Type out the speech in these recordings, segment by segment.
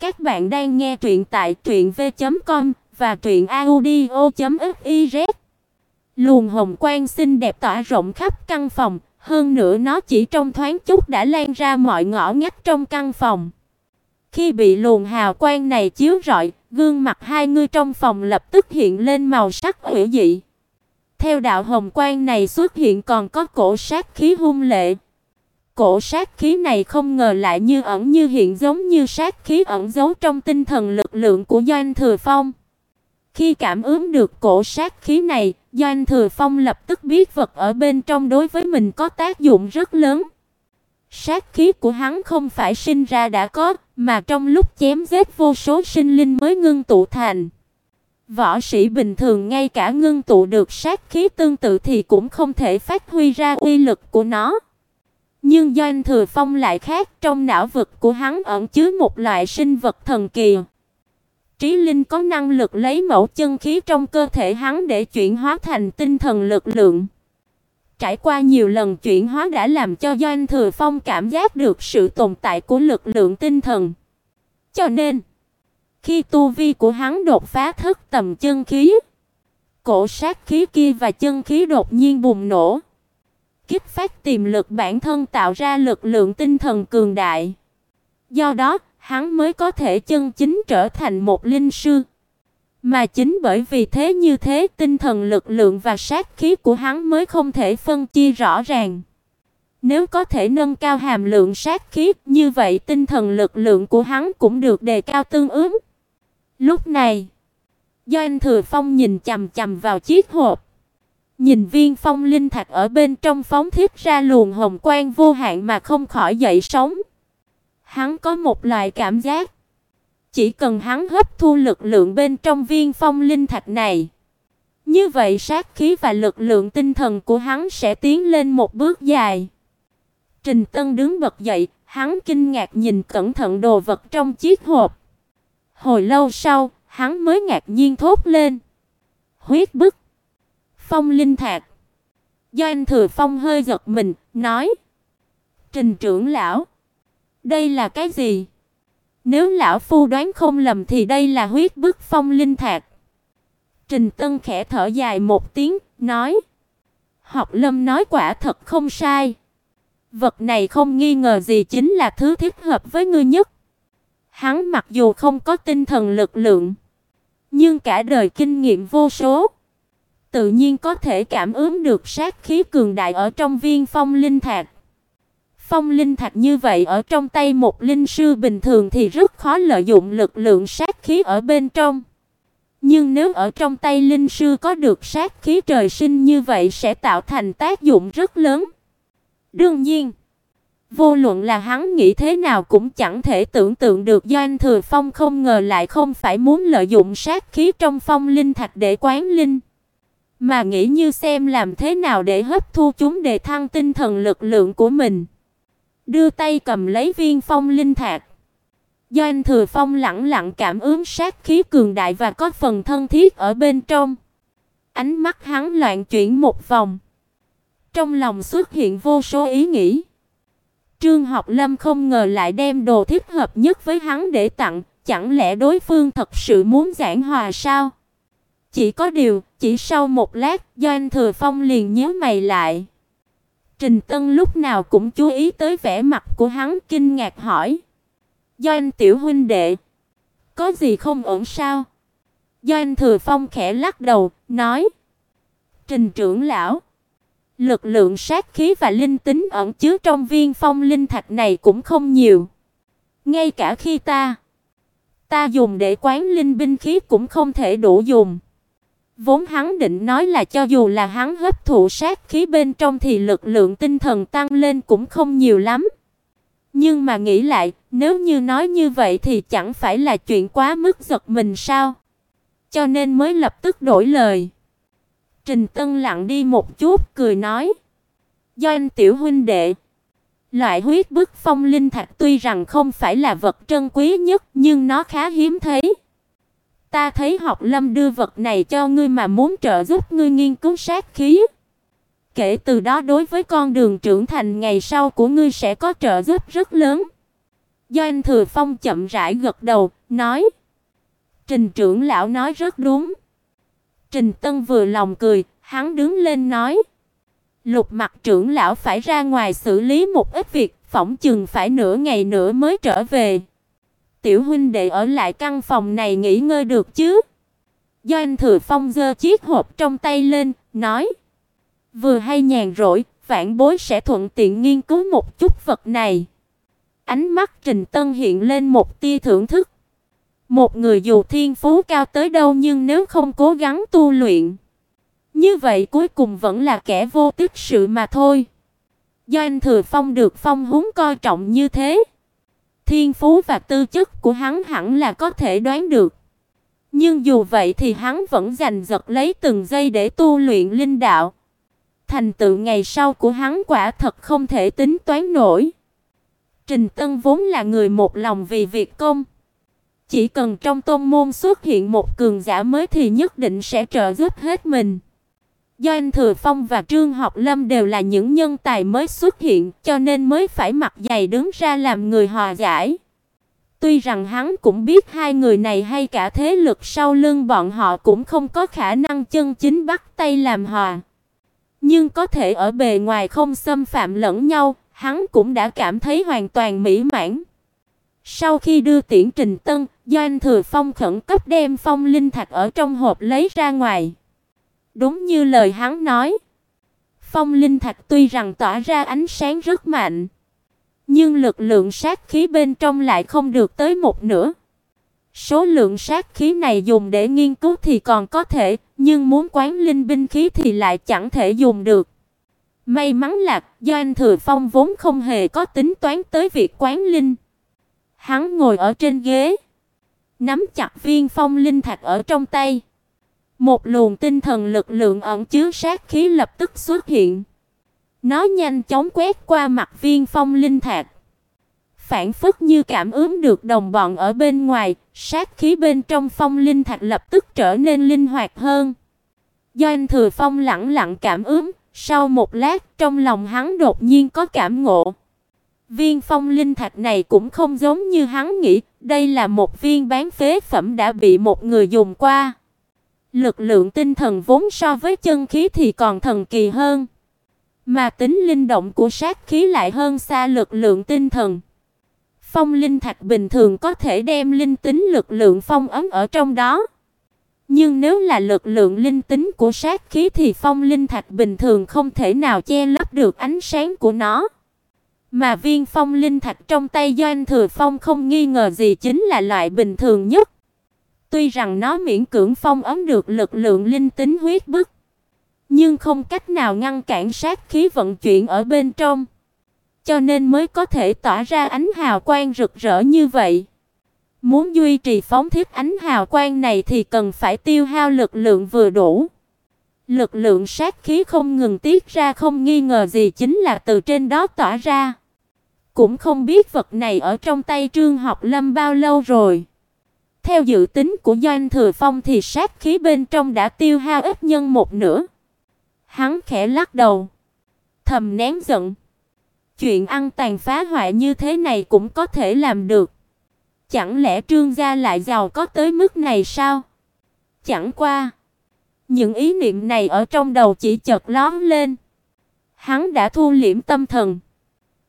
Các bạn đang nghe truyện tại truyệnv.com và truyệnaudio.fiz. Luồng hồng quang xinh đẹp tỏa rộng khắp căn phòng, hơn nữa nó chỉ trong thoáng chút đã lan ra mọi ngõ ngách trong căn phòng. Khi bị luồng hào quang này chiếu rọi, gương mặt hai người trong phòng lập tức hiện lên màu sắc hủy dị. Theo đạo hồng quang này xuất hiện còn có cổ sát khí hung lệ. Cổ sát khí này không ngờ lại như ẩn như hiện giống như sát khí ẩn giấu trong tinh thần lực lượng của Doanh Thừa Phong. Khi cảm ứng được cổ sát khí này, Doanh Thừa Phong lập tức biết vật ở bên trong đối với mình có tác dụng rất lớn. Sát khí của hắn không phải sinh ra đã có, mà trong lúc chém giết vô số sinh linh mới ngưng tụ thành. Võ sĩ bình thường ngay cả ngưng tụ được sát khí tương tự thì cũng không thể phát huy ra uy lực của nó. Nhưng Doanh Thừa Phong lại khác, trong não vực của hắn ẩn chứa một loại sinh vật thần kỳ. Trí linh có năng lực lấy mẫu chân khí trong cơ thể hắn để chuyển hóa thành tinh thần lực lượng. Trải qua nhiều lần chuyển hóa đã làm cho Doanh Thừa Phong cảm giác được sự tồn tại của lực lượng tinh thần. Cho nên, khi tu vi của hắn đột phá thức tầm chân khí, cổ sát khí kia và chân khí đột nhiên bùng nổ kích phát tiềm lực bản thân tạo ra lực lượng tinh thần cường đại. Do đó, hắn mới có thể chân chính trở thành một linh sư. Mà chính bởi vì thế như thế, tinh thần lực lượng và sát khí của hắn mới không thể phân chia rõ ràng. Nếu có thể nâng cao hàm lượng sát khí, như vậy tinh thần lực lượng của hắn cũng được đề cao tương ứng. Lúc này, Doanh Thừa Phong nhìn chằm chằm vào chiếc hộp. Nhìn viên phong linh thạch ở bên trong phóng thiết ra luồng hồng quang vô hạn mà không khỏi dậy sóng. Hắn có một loại cảm giác, chỉ cần hắn hấp thu lực lượng bên trong viên phong linh thạch này, như vậy sát khí và lực lượng tinh thần của hắn sẽ tiến lên một bước dài. Trình Tân đứng bật dậy, hắn kinh ngạc nhìn cẩn thận đồ vật trong chiếc hộp. Hồi lâu sau, hắn mới ngạc nhiên thốt lên: "Huyết bức!" Phong linh thạc. Doanh Thừa Phong hơi giật mình, nói: "Trình trưởng lão, đây là cái gì?" Nếu lão phu đoán không lầm thì đây là huyết bức phong linh thạc. Trình Tân khẽ thở dài một tiếng, nói: "Học Lâm nói quả thật không sai. Vật này không nghi ngờ gì chính là thứ thích hợp với ngươi nhất." Hắn mặc dù không có tinh thần lực lượng, nhưng cả đời kinh nghiệm vô số, tự nhiên có thể cảm ứng được sát khí cường đại ở trong viên phong linh thạch. Phong linh thạch như vậy ở trong tay một linh sư bình thường thì rất khó lợi dụng lực lượng sát khí ở bên trong. Nhưng nếu ở trong tay linh sư có được sát khí trời sinh như vậy sẽ tạo thành tác dụng rất lớn. Đương nhiên, vô luận là hắn nghĩ thế nào cũng chẳng thể tưởng tượng được Doanh Thừa Phong không ngờ lại không phải muốn lợi dụng sát khí trong phong linh thạch để quán linh. Mà nghĩ như xem làm thế nào để hấp thu chúng để thăng tinh thần lực lượng của mình. Đưa tay cầm lấy viên phong linh thạch. Doanh Thừa Phong lặng lặng cảm ứng sát khí cường đại và có phần thân thiết ở bên trong. Ánh mắt hắn loạn chuyển một vòng. Trong lòng xuất hiện vô số ý nghĩ. Trương Học Lâm không ngờ lại đem đồ thích hợp nhất với hắn để tặng, chẳng lẽ đối phương thật sự muốn giảng hòa sao? Chỉ có điều, chỉ sau một lát, Doanh Thừa Phong liền nhíu mày lại. Trình Tân lúc nào cũng chú ý tới vẻ mặt của hắn, kinh ngạc hỏi: "Doanh tiểu huynh đệ, có gì không ổn sao?" Doanh Thừa Phong khẽ lắc đầu, nói: "Trình trưởng lão, lực lượng sát khí và linh tính ẩn chứa trong viên phong linh thạch này cũng không nhiều. Ngay cả khi ta ta dùng để quán linh binh khí cũng không thể đủ dùng." Vốn hắn định nói là cho dù là hắn hấp thụ sát khí bên trong thì lực lượng tinh thần tăng lên cũng không nhiều lắm. Nhưng mà nghĩ lại, nếu như nói như vậy thì chẳng phải là chuyện quá mức giật mình sao? Cho nên mới lập tức đổi lời. Trình Tân lặng đi một chút, cười nói: "Do anh tiểu huynh đệ, loại huyết bức phong linh thạch tuy rằng không phải là vật trân quý nhất, nhưng nó khá hiếm thấy." Ta thấy học Lâm đưa vật này cho ngươi mà muốn trợ giúp ngươi nghiên cứu sát khí. Kể từ đó đối với con đường trưởng thành ngày sau của ngươi sẽ có trợ giúp rất lớn. Do anh Thừa Phong chậm rãi gật đầu, nói: "Trình trưởng lão nói rất đúng." Trình Tân vừa lòng cười, hắn đứng lên nói: "Lục Mặc trưởng lão phải ra ngoài xử lý một ít việc, phỏng chừng phải nửa ngày nữa mới trở về. Tiểu huynh đệ ở lại căn phòng này nghỉ ngơi được chứ?" Doanh Thừa Phong giơ chiếc hộp trong tay lên, nói: "Vừa hay nhàn rỗi, vạn bối sẽ thuận tiện nghiên cứu một chút vật này." Ánh mắt Trình Tân hiện lên một tia thưởng thức. Một người dù thiên phú cao tới đâu nhưng nếu không cố gắng tu luyện, như vậy cuối cùng vẫn là kẻ vô tích sự mà thôi. Do anh Thừa Phong được Phong húng coi trọng như thế, thiên phú và tư chất của hắn hẳn là có thể đoán được. Nhưng dù vậy thì hắn vẫn giành giật lấy từng giây để tu luyện linh đạo. Thành tựu ngày sau của hắn quả thật không thể tính toán nổi. Trình Tân vốn là người một lòng vì việc công. Chỉ cần trong tôn môn xuất hiện một cường giả mới thì nhất định sẽ trợ giúp hết mình. Do anh Thừa Phong và Trương Học Lâm đều là những nhân tài mới xuất hiện, cho nên mới phải mặt dày đứng ra làm người hòa giải. Tuy rằng hắn cũng biết hai người này hay cả thế lực sau lưng bọn họ cũng không có khả năng chân chính bắt tay làm hòa. Nhưng có thể ở bề ngoài không xâm phạm lẫn nhau, hắn cũng đã cảm thấy hoàn toàn mỹ mãn. Sau khi đưa tiễn Trình Tân, Doanh Thừa Phong khẩn cấp đem phong linh thạch ở trong hộp lấy ra ngoài. Đúng như lời hắn nói, phong linh thạch tuy rằng tỏa ra ánh sáng rất mạnh, nhưng lực lượng sát khí bên trong lại không được tới một nửa. Số lượng sát khí này dùng để nghiên cứu thì còn có thể, nhưng muốn quán linh binh khí thì lại chẳng thể dùng được. May mắn là do anh Thừa Phong vốn không hề có tính toán tới việc quán linh. Hắn ngồi ở trên ghế, nắm chặt viên phong linh thạch ở trong tay. Một luồng tinh thần lực lượng ẩn chứa sát khí lập tức xuất hiện. Nó nhanh chóng quét qua mặt viên phong linh thạch. Phản phất như cảm ứng được đồng bọn ở bên ngoài, sát khí bên trong phong linh thạch lập tức trở nên linh hoạt hơn. Do anh Thừa Phong lặng lặng cảm ứng, sau một lát trong lòng hắn đột nhiên có cảm ngộ. Viên phong linh thạch này cũng không giống như hắn nghĩ, đây là một viên bán phế phẩm đã bị một người dùng qua. Lực lượng tinh thần vốn so với chân khí thì còn thần kỳ hơn, mà tính linh động của sát khí lại hơn xa lực lượng tinh thần. Phong linh thạch bình thường có thể đem linh tính lực lượng phong ấn ở trong đó. Nhưng nếu là lực lượng linh tính của sát khí thì phong linh thạch bình thường không thể nào che lấp được ánh sáng của nó. Mà viên phong linh thạch trong tay Doanh Thừa Phong không nghi ngờ gì chính là loại bình thường nhất. Tuy rằng nó miễn cưỡng phong ấn được lực lượng linh tính huyết bức, nhưng không cách nào ngăn cản sát khí vận chuyển ở bên trong, cho nên mới có thể tỏa ra ánh hào quang rực rỡ như vậy. Muốn duy trì phóng thiết ánh hào quang này thì cần phải tiêu hao lực lượng vừa đủ. Lực lượng sát khí không ngừng tiết ra không nghi ngờ gì chính là từ trên đó tỏa ra. Cũng không biết vật này ở trong tay Trương Học Lâm bao lâu rồi. Theo dự tính của Doanh Thừa Phong thì sát khí bên trong đã tiêu hao ít nhân một nửa. Hắn khẽ lắc đầu, thầm nén giận. Chuyện ăn tàn phá hoại như thế này cũng có thể làm được. Chẳng lẽ Trương gia lại giàu có tới mức này sao? Chẳng qua, những ý niệm này ở trong đầu chỉ chợt lóe lên. Hắn đã thu liễm tâm thần,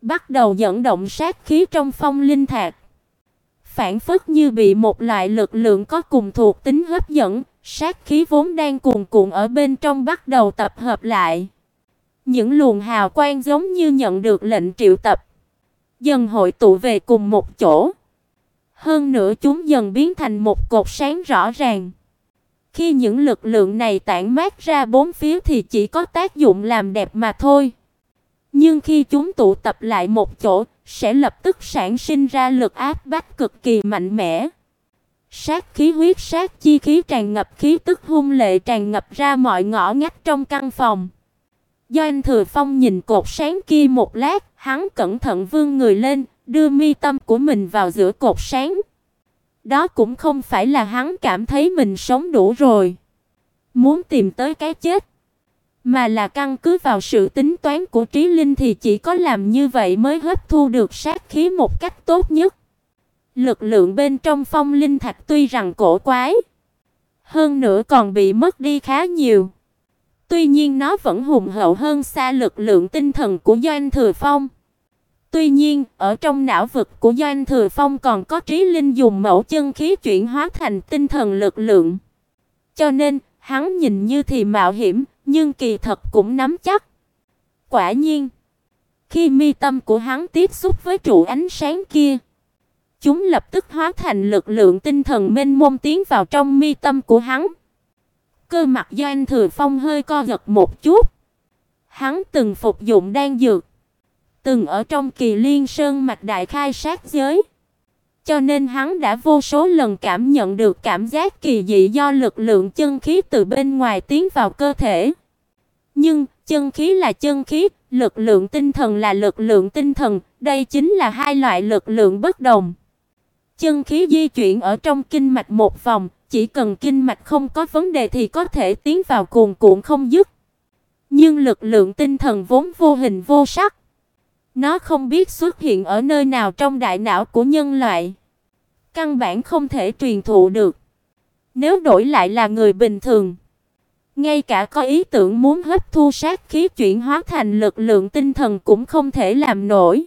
bắt đầu dẫn động sát khí trong phong linh thạch. Phản phất như bị một loại lực lượng có cùng thuộc tính hấp dẫn, sát khí vốn đang cuồn cuộn ở bên trong bắt đầu tập hợp lại. Những luồng hào quang giống như nhận được lệnh triệu tập, dần hội tụ về cùng một chỗ. Hơn nữa chúng dần biến thành một cột sáng rõ ràng. Khi những lực lượng này tản mát ra bốn phía thì chỉ có tác dụng làm đẹp mà thôi. Nhưng khi chúng tụ tập lại một chỗ, sẽ lập tức sản sinh ra lực áp bách cực kỳ mạnh mẽ. Sát khí huyết sát chi khí tràn ngập khí tức hung lệ tràn ngập ra mọi ngõ ngách trong căn phòng. Do anh Thừa Phong nhìn cột sáng kia một lát, hắn cẩn thận vươn người lên, đưa mi tâm của mình vào giữa cột sáng. Đó cũng không phải là hắn cảm thấy mình sống đủ rồi, muốn tìm tới cái chết, mà là căn cứ vào sự tính toán của Trí Linh thì chỉ có làm như vậy mới hấp thu được sát khí một cách tốt nhất. Lực lượng bên trong phong linh thạch tuy rằng cổ quái, hơn nữa còn bị mất đi khá nhiều. Tuy nhiên nó vẫn hùng hậu hơn xa lực lượng tinh thần của Doanh Thừa Phong. Tuy nhiên, ở trong não vực của Doanh Thừa Phong còn có trí linh dùng mẫu chân khí chuyển hóa thành tinh thần lực lượng. Cho nên, hắn nhìn như thì mạo hiểm, nhưng kỳ thật cũng nắm chắc. Quả nhiên, khi mi tâm của hắn tiếp xúc với trụ ánh sáng kia, chúng lập tức hóa thành lực lượng tinh thần mênh mông tiến vào trong mi tâm của hắn. Cơ mặt do anh Thừa Phong hơi co giật một chút. Hắn từng phục dụng đan dược, từng ở trong Kỳ Liên Sơn mạch đại khai sát giới. Cho nên hắn đã vô số lần cảm nhận được cảm giác kỳ dị do lực lượng chân khí từ bên ngoài tiến vào cơ thể. Nhưng, chân khí là chân khí, lực lượng tinh thần là lực lượng tinh thần, đây chính là hai loại lực lượng bất đồng. Chân khí di chuyển ở trong kinh mạch một vòng, chỉ cần kinh mạch không có vấn đề thì có thể tiến vào cuồn cuộn không dứt. Nhưng lực lượng tinh thần vốn vô hình vô sắc, nó không biết xuất hiện ở nơi nào trong đại não của nhân loại, căn bản không thể truyền thụ được. Nếu đổi lại là người bình thường, ngay cả có ý tưởng muốn hấp thu sát khí chuyển hóa thành lực lượng tinh thần cũng không thể làm nổi.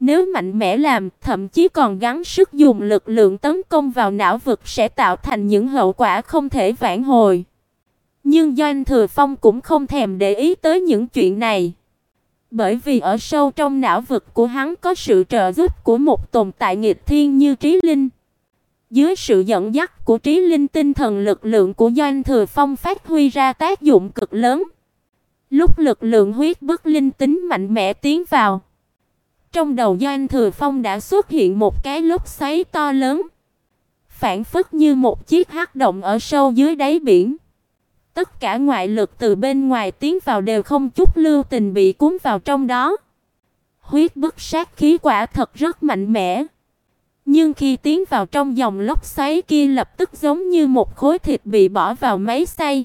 Nếu mạnh mẽ làm, thậm chí còn gắng sức dùng lực lượng tấn công vào não vực sẽ tạo thành những hậu quả không thể vãn hồi. Nhưng Doanh Thừa Phong cũng không thèm để ý tới những chuyện này. Bởi vì ở sâu trong não vực của hắn có sự trợ giúp của một tồn tại nghịch thiên như Trí Linh. Dưới sự dẫn dắt của Trí Linh tinh thần lực lượng của Doanh Thừa Phong phát huy ra tác dụng cực lớn. Lúc lực lượng huyết bức linh tính mạnh mẽ tiến vào, trong đầu Doanh Thừa Phong đã xuất hiện một cái lốc xoáy to lớn, phản phất như một chiếc hắc động ở sâu dưới đáy biển. Tất cả ngoại lực từ bên ngoài tiến vào đều không chút lưu tình bị cuốn vào trong đó. Huyết bức sát khí quả thật rất mạnh mẽ. Nhưng khi tiến vào trong dòng lốc xoáy kia lập tức giống như một khối thịt bị bỏ vào máy xay.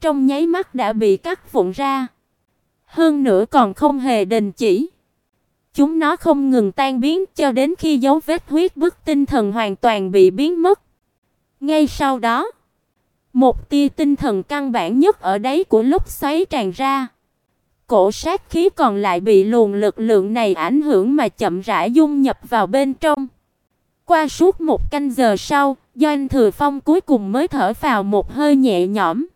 Trong nháy mắt đã bị cắt vụn ra. Hơn nữa còn không hề đình chỉ. Chúng nó không ngừng tan biến cho đến khi dấu vết huyết bức tinh thần hoàn toàn bị biến mất. Ngay sau đó, một tia tinh thần căn bản nhất ở đáy của lúc xoáy tràn ra. Cổ sát khí còn lại bị luồng lực lượng này ảnh hưởng mà chậm rãi dung nhập vào bên trong. Qua suốt một canh giờ sau, Doanh Thừa Phong cuối cùng mới thở vào một hơi nhẹ nhõm.